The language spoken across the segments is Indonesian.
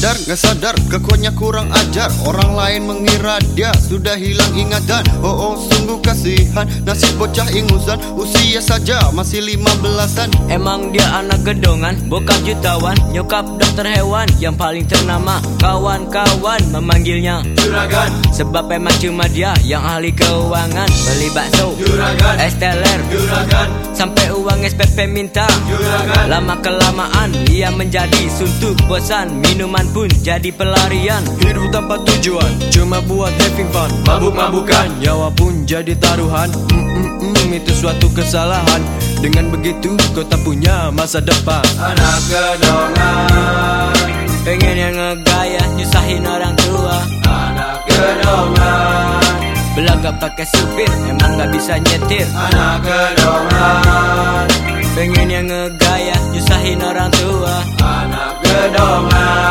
Gak sadar kekuatnya kurang ajar. Orang lain mengira dia sudah hilang ingatan. Oh oh sungguh kasihan Nasib bocah ingusan. Usia saja masih lima belasan. Emang dia anak gedongan, bokap jutawan, nyokap dokter hewan Yang paling ternama, kawan-kawan memanggilnya Juragan. Sebab emang cuma dia yang ahli keuangan. Beli bakso, Juragan. es teler, Juragan. sampai uang SPP minta. Juragan. Lama kelamaan ia menjadi suntuk bosan. Minuman pun jadi pelarian. Hidup tanpa tujuan Cuma buat having fun. Mabuk-mabukan Nyawa pun jadi taruhan. Mm -mm -mm, Itu suatu kesalahan. Dengan begitu kau tak punya masa depan. Anak gedongan Pengen yang ngegaya, nyusahin orang tua. Anak gedongan Belaga pakai supir, emang gak bisa nyetir. Anak gedongan Pengen yang ngegaya, nyusahin orang tua. Anak gedongan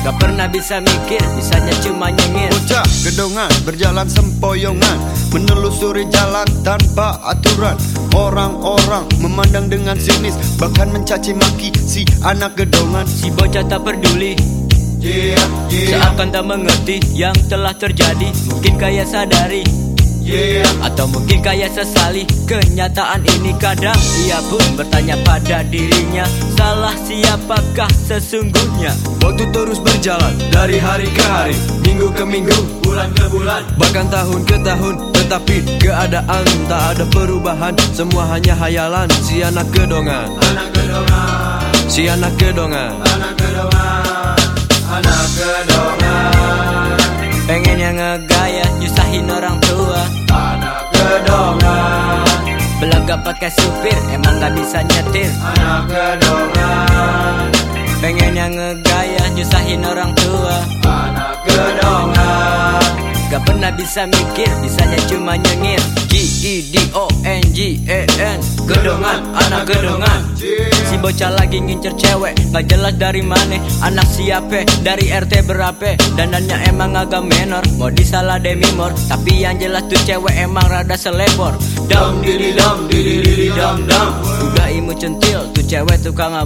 Gak pernah bisa mikir, bisanya cuma nyengir. Bocah gedongan berjalan sempoyongan Menelusuri jalan tanpa aturan. Orang-orang memandang dengan sinis Bahkan mencaci maki si anak gedongan. Si bocah tak peduli, Yeah, yeah, seakan tak mengerti yang telah terjadi. Mungkin kaya sadari, yeah. Atau mungkin kaya sesali Kenyataan ini kadang ia pun bertanya pada dirinya Salah siapakah sesungguhnya? Waktu terus berjalan Dari hari ke hari Minggu ke minggu Bulan ke bulan. Bahkan tahun ke tahun Tetapi keadaan tak ada perubahan. Semua hanya hayalan Si anak gedongan Anak gedongan Si anak gedongan Anak gedongan Anak gedongan Pengen yang ngegaya, nyusahin orang tua Belaga pakai supir, emang gak bisa nyetir. Anak gedongan Pengen yang ngegaya, nyusahin orang tua. Anak Gak pernah bisa mikir, bisanya cuma nyengir. G-E-D-O-N-G-E-N Gedongan, anak gedongan. Si bocah lagi ngincer cewek Gak jelas dari mana. Anak siapa, dari RT berapa. Dandannya emang agak menor Mau disalah demi mor. Tapi yang jelas tuh cewek emang rada selebor. Dam didi dam didi didi dam dam. Udah imu centil, tuh cewek tukang